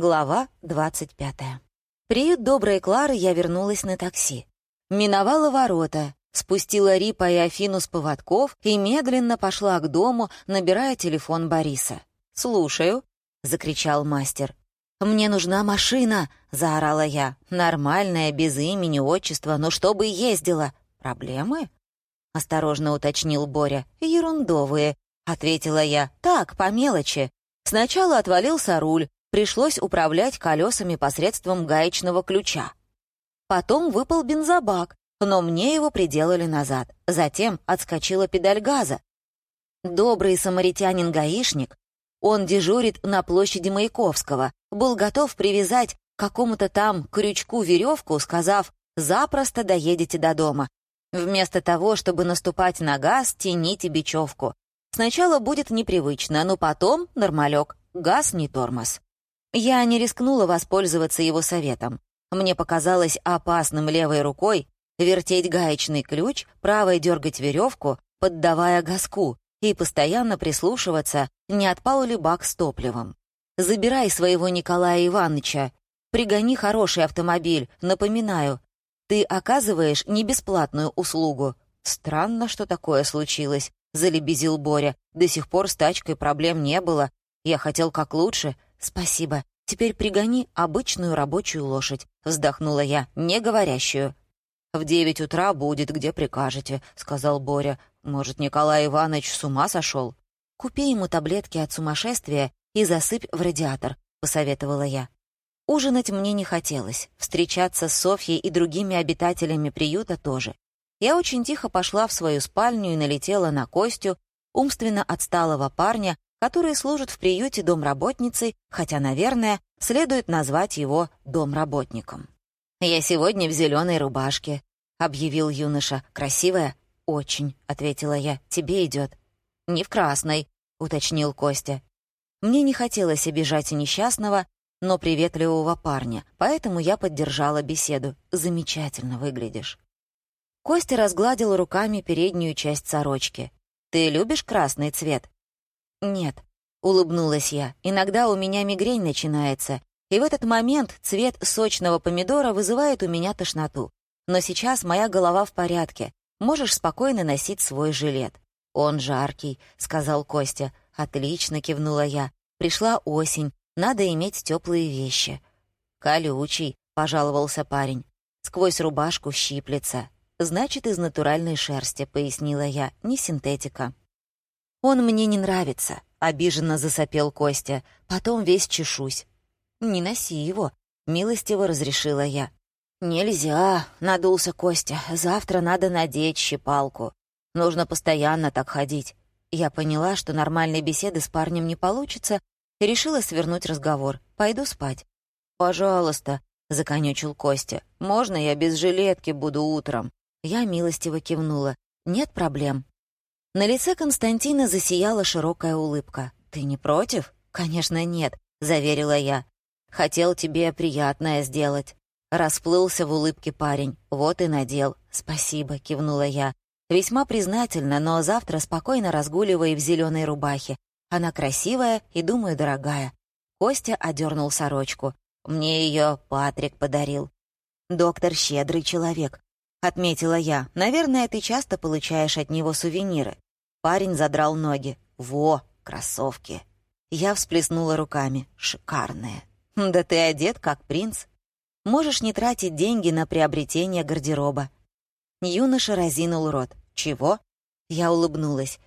Глава 25. Приют доброй Клары я вернулась на такси. Миновала ворота, спустила Рипа и Афину с поводков и медленно пошла к дому, набирая телефон Бориса. «Слушаю», — закричал мастер. «Мне нужна машина!» — заорала я. «Нормальная, без имени, отчества, но чтобы ездила». «Проблемы?» — осторожно уточнил Боря. «Ерундовые», — ответила я. «Так, по мелочи. Сначала отвалился руль, пришлось управлять колесами посредством гаечного ключа. Потом выпал бензобак, но мне его приделали назад. Затем отскочила педаль газа. Добрый самаритянин-гаишник, он дежурит на площади Маяковского, был готов привязать какому-то там крючку веревку, сказав «запросто доедете до дома». Вместо того, чтобы наступать на газ, тяните бечевку. Сначала будет непривычно, но потом нормалек. Газ не тормоз. Я не рискнула воспользоваться его советом. Мне показалось опасным левой рукой вертеть гаечный ключ, правой дергать веревку, поддавая газку, и постоянно прислушиваться, не отпал ли бак с топливом. «Забирай своего Николая Ивановича. Пригони хороший автомобиль, напоминаю. Ты оказываешь не бесплатную услугу». «Странно, что такое случилось», — залебезил Боря. «До сих пор с тачкой проблем не было. Я хотел как лучше, «Спасибо. Теперь пригони обычную рабочую лошадь», — вздохнула я, не говорящую. «В девять утра будет, где прикажете», — сказал Боря. «Может, Николай Иванович с ума сошел?» «Купи ему таблетки от сумасшествия и засыпь в радиатор», — посоветовала я. Ужинать мне не хотелось, встречаться с Софьей и другими обитателями приюта тоже. Я очень тихо пошла в свою спальню и налетела на Костю, умственно отсталого парня, который служит в приюте домработницей, хотя, наверное, следует назвать его домработником. «Я сегодня в зеленой рубашке», — объявил юноша. «Красивая?» «Очень», — ответила я. «Тебе идет». «Не в красной», — уточнил Костя. Мне не хотелось обижать несчастного, но приветливого парня, поэтому я поддержала беседу. «Замечательно выглядишь». Костя разгладил руками переднюю часть сорочки. «Ты любишь красный цвет?» «Нет», — улыбнулась я, — «иногда у меня мигрень начинается, и в этот момент цвет сочного помидора вызывает у меня тошноту. Но сейчас моя голова в порядке, можешь спокойно носить свой жилет». «Он жаркий», — сказал Костя. «Отлично», — кивнула я. «Пришла осень, надо иметь теплые вещи». «Колючий», — пожаловался парень. «Сквозь рубашку щиплется». «Значит, из натуральной шерсти», — пояснила я, — «не синтетика». «Он мне не нравится», — обиженно засопел Костя. «Потом весь чешусь». «Не носи его», — милостиво разрешила я. «Нельзя», — надулся Костя. «Завтра надо надеть щипалку. Нужно постоянно так ходить». Я поняла, что нормальной беседы с парнем не получится, и решила свернуть разговор. «Пойду спать». «Пожалуйста», — законючил Костя. «Можно я без жилетки буду утром?» Я милостиво кивнула. «Нет проблем». На лице Константина засияла широкая улыбка. «Ты не против?» «Конечно, нет», — заверила я. «Хотел тебе приятное сделать». Расплылся в улыбке парень. «Вот и надел». «Спасибо», — кивнула я. «Весьма признательна, но завтра спокойно разгуливай в зеленой рубахе. Она красивая и, думаю, дорогая». Костя одернул сорочку. «Мне ее Патрик подарил». «Доктор щедрый человек», — отметила я. «Наверное, ты часто получаешь от него сувениры». Парень задрал ноги. «Во, кроссовки!» Я всплеснула руками. «Шикарные!» «Да ты одет, как принц!» «Можешь не тратить деньги на приобретение гардероба». Юноша разинул рот. «Чего?» Я улыбнулась.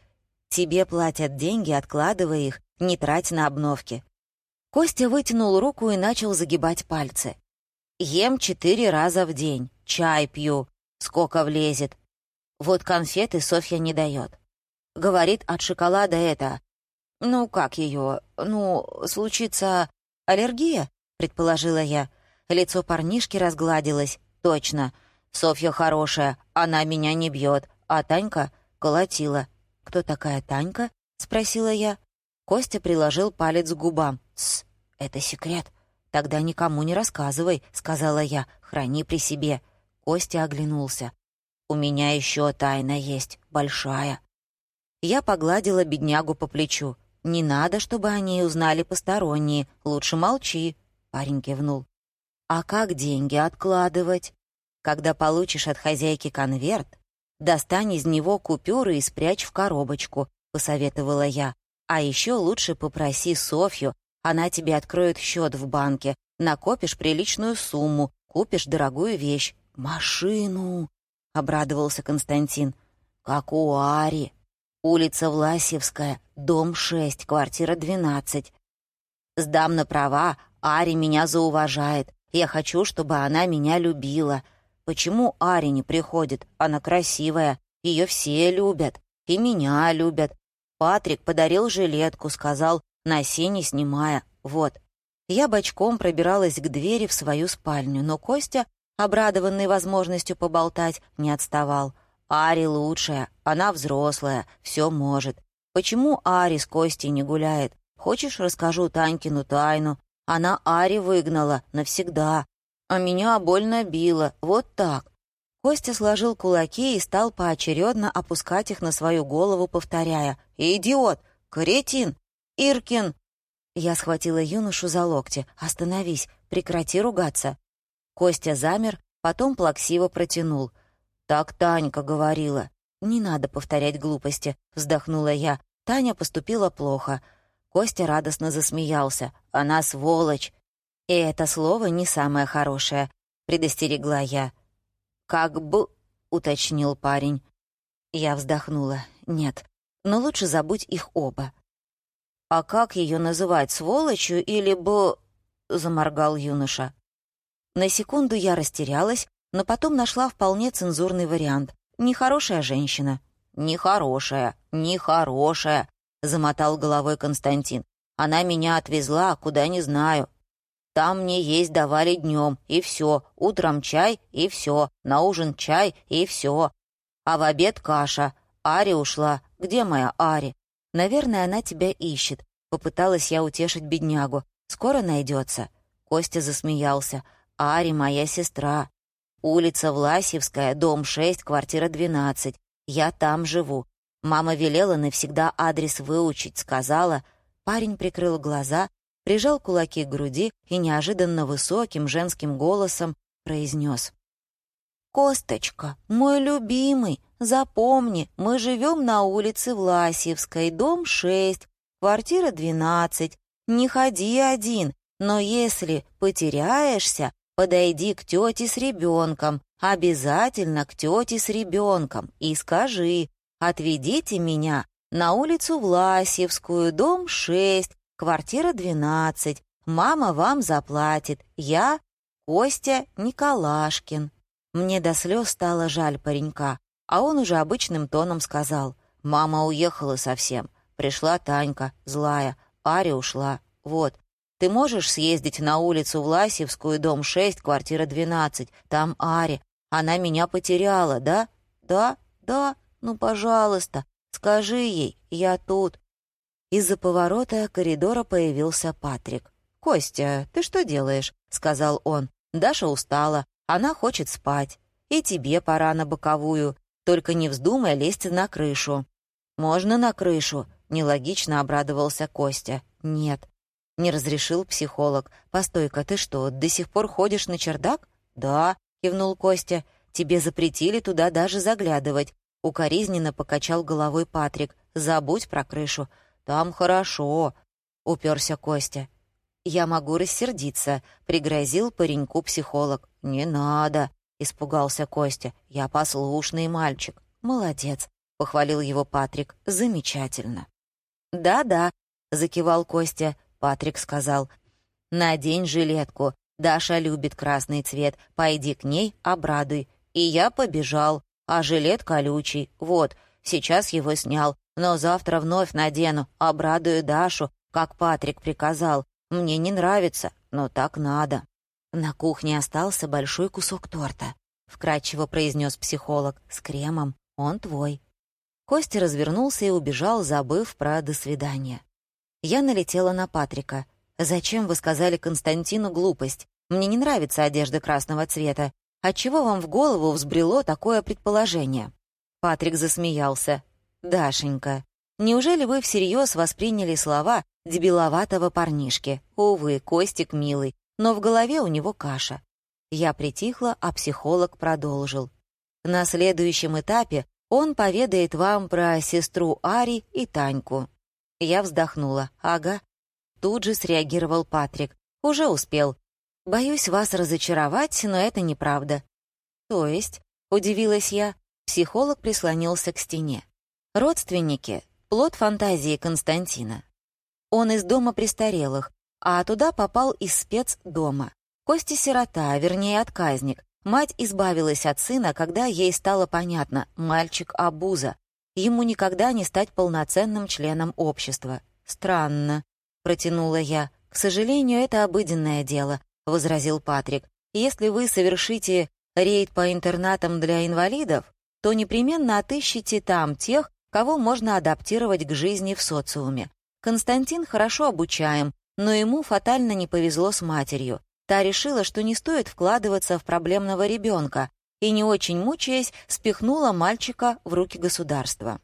«Тебе платят деньги, откладывая их, не трать на обновки». Костя вытянул руку и начал загибать пальцы. «Ем четыре раза в день, чай пью, сколько влезет. Вот конфеты Софья не дает. Говорит, от шоколада это... Ну, как ее? Ну, случится аллергия, предположила я. Лицо парнишки разгладилось. Точно. Софья хорошая, она меня не бьет, а Танька колотила. «Кто такая Танька?» — спросила я. Костя приложил палец к губам. «Тсс, это секрет. Тогда никому не рассказывай», — сказала я. «Храни при себе». Костя оглянулся. «У меня еще тайна есть, большая». Я погладила беднягу по плечу. «Не надо, чтобы о ней узнали посторонние. Лучше молчи». Парень кивнул. «А как деньги откладывать?» «Когда получишь от хозяйки конверт, достань из него купюры и спрячь в коробочку», — посоветовала я. «А еще лучше попроси Софью, она тебе откроет счет в банке, накопишь приличную сумму, купишь дорогую вещь. Машину!» — обрадовался Константин. «Как у Ари. Улица Власевская, дом 6, квартира 12. Сдам на права, Ари меня зауважает. Я хочу, чтобы она меня любила. Почему Ари не приходит? Она красивая, ее все любят. И меня любят. Патрик подарил жилетку, сказал, носи не снимая. Вот. Я бочком пробиралась к двери в свою спальню, но Костя, обрадованный возможностью поболтать, не отставал. Ари лучшая, она взрослая, все может. Почему Ари с Костей не гуляет? Хочешь, расскажу Танькину тайну? Она Ари выгнала навсегда, а меня больно била, вот так. Костя сложил кулаки и стал поочередно опускать их на свою голову, повторяя «Идиот! Кретин! Иркин!» Я схватила юношу за локти. «Остановись! Прекрати ругаться!» Костя замер, потом плаксиво протянул. «Так Танька говорила». «Не надо повторять глупости», — вздохнула я. Таня поступила плохо. Костя радостно засмеялся. «Она сволочь!» «И это слово не самое хорошее», — предостерегла я. «Как бы...» — уточнил парень. Я вздохнула. «Нет, но лучше забудь их оба». «А как ее называть, сволочью или бы...» — заморгал юноша. На секунду я растерялась, но потом нашла вполне цензурный вариант. «Нехорошая женщина». «Нехорошая, нехорошая», замотал головой Константин. Она меня отвезла, куда не знаю. Там мне есть давали днем, и все. Утром чай, и все. На ужин чай, и все. А в обед каша. Ари ушла. Где моя Ари? Наверное, она тебя ищет. Попыталась я утешить беднягу. Скоро найдется. Костя засмеялся. Ари моя сестра. Улица Власьевская, дом 6, квартира 12. Я там живу. Мама велела навсегда адрес выучить, сказала. Парень прикрыл глаза, прижал кулаки к груди и неожиданно высоким женским голосом произнес. «Косточка, мой любимый, запомни, мы живем на улице Власьевской, дом 6, квартира 12. Не ходи один, но если потеряешься, подойди к тете с ребенком, обязательно к тете с ребенком и скажи, Отведите меня на улицу Власьевскую, дом 6, квартира 12. Мама вам заплатит. Я Костя Николашкин». Мне до слез стало жаль паренька, а он уже обычным тоном сказал. «Мама уехала совсем. Пришла Танька, злая. Аря ушла. Вот. Ты можешь съездить на улицу Власьевскую, дом 6, квартира 12. Там Ари. Она меня потеряла, да? Да, да. «Ну, пожалуйста, скажи ей, я тут». Из-за поворота коридора появился Патрик. «Костя, ты что делаешь?» — сказал он. «Даша устала, она хочет спать. И тебе пора на боковую, только не вздумай лезть на крышу». «Можно на крышу?» — нелогично обрадовался Костя. «Нет». Не разрешил психолог. «Постой-ка, ты что, до сих пор ходишь на чердак?» «Да», — кивнул Костя. «Тебе запретили туда даже заглядывать. Укоризненно покачал головой Патрик. «Забудь про крышу. Там хорошо», — уперся Костя. «Я могу рассердиться», — пригрозил пареньку психолог. «Не надо», — испугался Костя. «Я послушный мальчик». «Молодец», — похвалил его Патрик. «Замечательно». «Да-да», — закивал Костя. Патрик сказал. «Надень жилетку. Даша любит красный цвет. Пойди к ней, обрадуй». И я побежал. А жилет колючий. Вот, сейчас его снял. Но завтра вновь надену, обрадую Дашу, как Патрик приказал. Мне не нравится, но так надо». «На кухне остался большой кусок торта», — вкратчиво произнес психолог. «С кремом. Он твой». Костя развернулся и убежал, забыв про «до свидания». Я налетела на Патрика. «Зачем вы сказали Константину глупость? Мне не нравится одежда красного цвета. Отчего вам в голову взбрело такое предположение?» Патрик засмеялся. «Дашенька, неужели вы всерьез восприняли слова дебиловатого парнишки? Увы, Костик милый, но в голове у него каша. Я притихла, а психолог продолжил. На следующем этапе он поведает вам про сестру Ари и Таньку. Я вздохнула. Ага. Тут же среагировал Патрик. Уже успел. Боюсь вас разочаровать, но это неправда. То есть, удивилась я, психолог прислонился к стене. Родственники — плод фантазии Константина. Он из дома престарелых, а туда попал из спецдома. Костя сирота, вернее, отказник. Мать избавилась от сына, когда ей стало понятно — мальчик обуза. Ему никогда не стать полноценным членом общества. «Странно», — протянула я. «К сожалению, это обыденное дело», — возразил Патрик. «Если вы совершите рейд по интернатам для инвалидов, то непременно отыщите там тех, кого можно адаптировать к жизни в социуме. Константин хорошо обучаем, но ему фатально не повезло с матерью. Та решила, что не стоит вкладываться в проблемного ребенка, и, не очень мучаясь, спихнула мальчика в руки государства.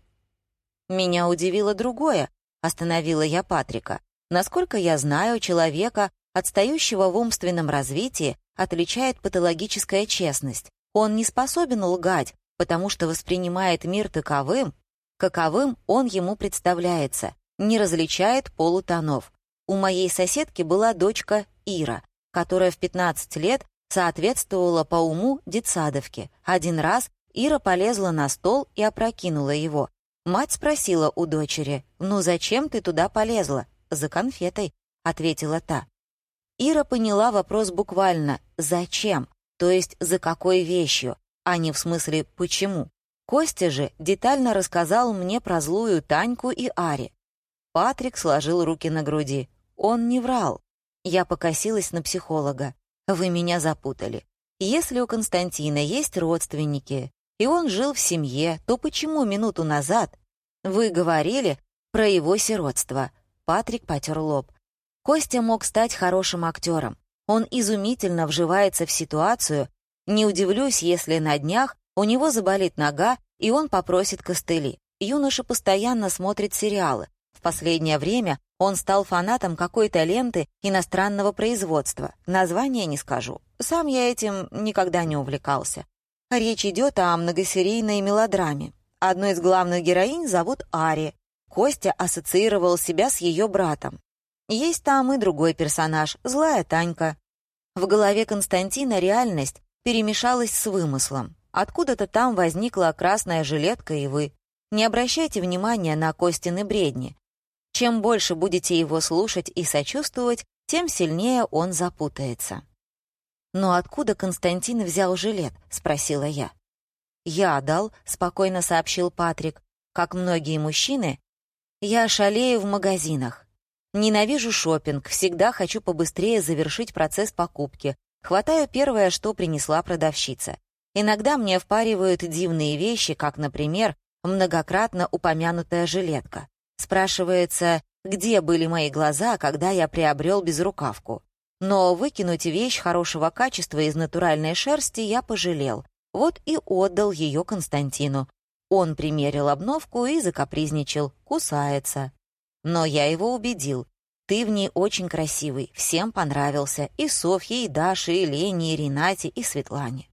«Меня удивило другое», — остановила я Патрика. «Насколько я знаю, человека, отстающего в умственном развитии, отличает патологическая честность. Он не способен лгать, потому что воспринимает мир таковым, каковым он ему представляется, не различает полутонов. У моей соседки была дочка Ира, которая в 15 лет соответствовала по уму детсадовке. Один раз Ира полезла на стол и опрокинула его. Мать спросила у дочери, «Ну зачем ты туда полезла?» «За конфетой», — ответила та. Ира поняла вопрос буквально «зачем?», то есть «за какой вещью?», а не в смысле «почему?». Костя же детально рассказал мне про злую Таньку и Ари. Патрик сложил руки на груди. Он не врал. Я покосилась на психолога. Вы меня запутали. Если у Константина есть родственники, и он жил в семье, то почему минуту назад вы говорили про его сиротство? Патрик потер лоб. Костя мог стать хорошим актером. Он изумительно вживается в ситуацию. Не удивлюсь, если на днях у него заболит нога, и он попросит костыли. Юноша постоянно смотрит сериалы. В последнее время он стал фанатом какой-то ленты иностранного производства. Название не скажу. Сам я этим никогда не увлекался. Речь идет о многосерийной мелодраме. Одну из главных героинь зовут Ари. Костя ассоциировал себя с ее братом. Есть там и другой персонаж, злая Танька. В голове Константина реальность перемешалась с вымыслом. Откуда-то там возникла красная жилетка и вы. Не обращайте внимания на Костины бредни. Чем больше будете его слушать и сочувствовать, тем сильнее он запутается. «Но откуда Константин взял жилет?» — спросила я. «Я дал», — спокойно сообщил Патрик. «Как многие мужчины, я шалею в магазинах. Ненавижу шопинг, всегда хочу побыстрее завершить процесс покупки. Хватаю первое, что принесла продавщица. Иногда мне впаривают дивные вещи, как, например, многократно упомянутая жилетка. Спрашивается, где были мои глаза, когда я приобрел безрукавку. Но выкинуть вещь хорошего качества из натуральной шерсти я пожалел. Вот и отдал ее Константину. Он примерил обновку и закапризничал, кусается. Но я его убедил. Ты в ней очень красивый, всем понравился. И Софье, и Даше, и Лене, и Ренате, и Светлане.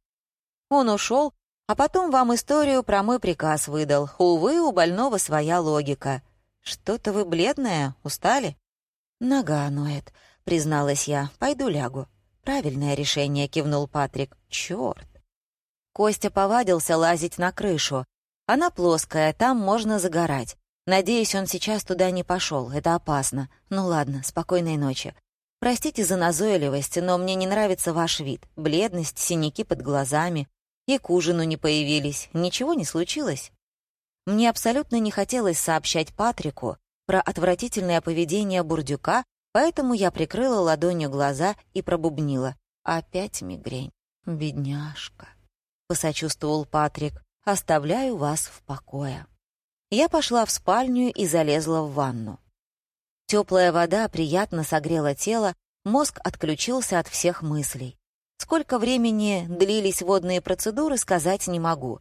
Он ушел, а потом вам историю про мой приказ выдал. Увы, у больного своя логика. «Что-то вы бледная, устали?» «Нога ноет», — призналась я. «Пойду лягу». «Правильное решение», — кивнул Патрик. «Чёрт». Костя повадился лазить на крышу. Она плоская, там можно загорать. Надеюсь, он сейчас туда не пошел. Это опасно. Ну ладно, спокойной ночи. Простите за назойливость, но мне не нравится ваш вид. Бледность, синяки под глазами. И к ужину не появились. Ничего не случилось?» Мне абсолютно не хотелось сообщать Патрику про отвратительное поведение бурдюка, поэтому я прикрыла ладонью глаза и пробубнила. «Опять мигрень. Бедняжка», — посочувствовал Патрик. «Оставляю вас в покое». Я пошла в спальню и залезла в ванну. Теплая вода приятно согрела тело, мозг отключился от всех мыслей. Сколько времени длились водные процедуры, сказать не могу.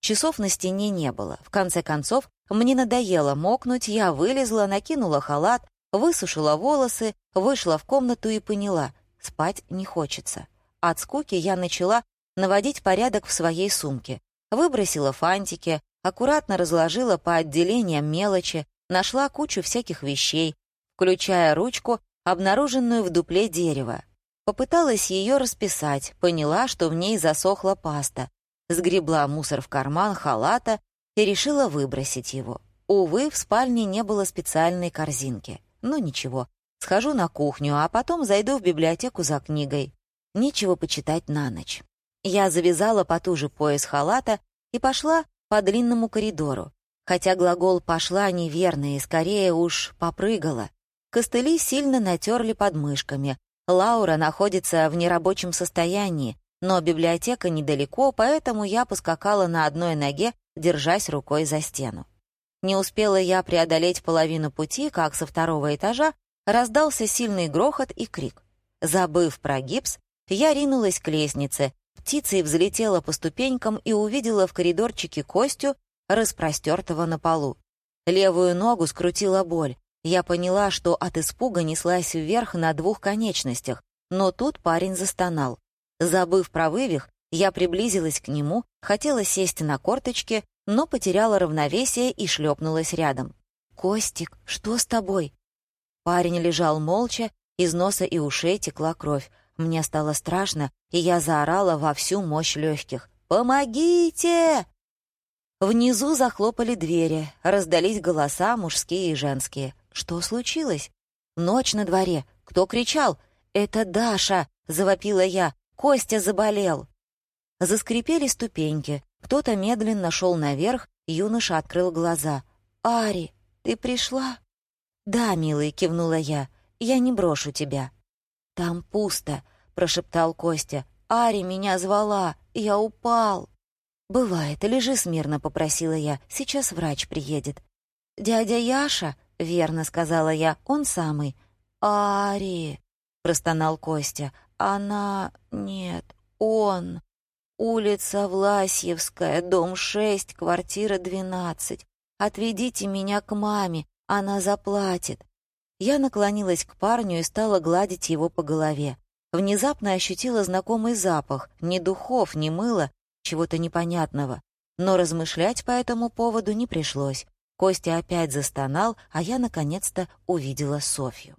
Часов на стене не было. В конце концов, мне надоело мокнуть, я вылезла, накинула халат, высушила волосы, вышла в комнату и поняла — спать не хочется. От скуки я начала наводить порядок в своей сумке. Выбросила фантики, аккуратно разложила по отделениям мелочи, нашла кучу всяких вещей, включая ручку, обнаруженную в дупле дерева. Попыталась ее расписать, поняла, что в ней засохла паста, сгребла мусор в карман халата и решила выбросить его. Увы, в спальне не было специальной корзинки. Ну ничего, схожу на кухню, а потом зайду в библиотеку за книгой. Нечего почитать на ночь. Я завязала потуже пояс халата и пошла по длинному коридору. Хотя глагол «пошла» неверный и скорее уж «попрыгала». Костыли сильно натерли подмышками. Лаура находится в нерабочем состоянии, но библиотека недалеко, поэтому я поскакала на одной ноге, держась рукой за стену. Не успела я преодолеть половину пути, как со второго этажа раздался сильный грохот и крик. Забыв про гипс, я ринулась к лестнице, птицей взлетела по ступенькам и увидела в коридорчике Костю, распростертого на полу. Левую ногу скрутила боль. Я поняла, что от испуга неслась вверх на двух конечностях, но тут парень застонал. Забыв про вывих, я приблизилась к нему, хотела сесть на корточки, но потеряла равновесие и шлепнулась рядом. «Костик, что с тобой?» Парень лежал молча, из носа и ушей текла кровь. Мне стало страшно, и я заорала во всю мощь легких. «Помогите!» Внизу захлопали двери, раздались голоса мужские и женские. Что случилось? Ночь на дворе. Кто кричал? «Это Даша!» — завопила я. «Костя заболел!» Заскрипели ступеньки. Кто-то медленно шел наверх, юноша открыл глаза. «Ари, ты пришла?» «Да, милый», — кивнула я. «Я не брошу тебя». «Там пусто», — прошептал Костя. «Ари меня звала, я упал». «Бывает, лежи смирно», — попросила я. «Сейчас врач приедет». «Дядя Яша?» — верно сказала я. «Он самый». «Ари», — простонал Костя. «Она... нет, он...» «Улица Власьевская, дом 6, квартира 12. Отведите меня к маме, она заплатит». Я наклонилась к парню и стала гладить его по голове. Внезапно ощутила знакомый запах, ни духов, ни мыла, чего-то непонятного. Но размышлять по этому поводу не пришлось. Костя опять застонал, а я наконец-то увидела Софью.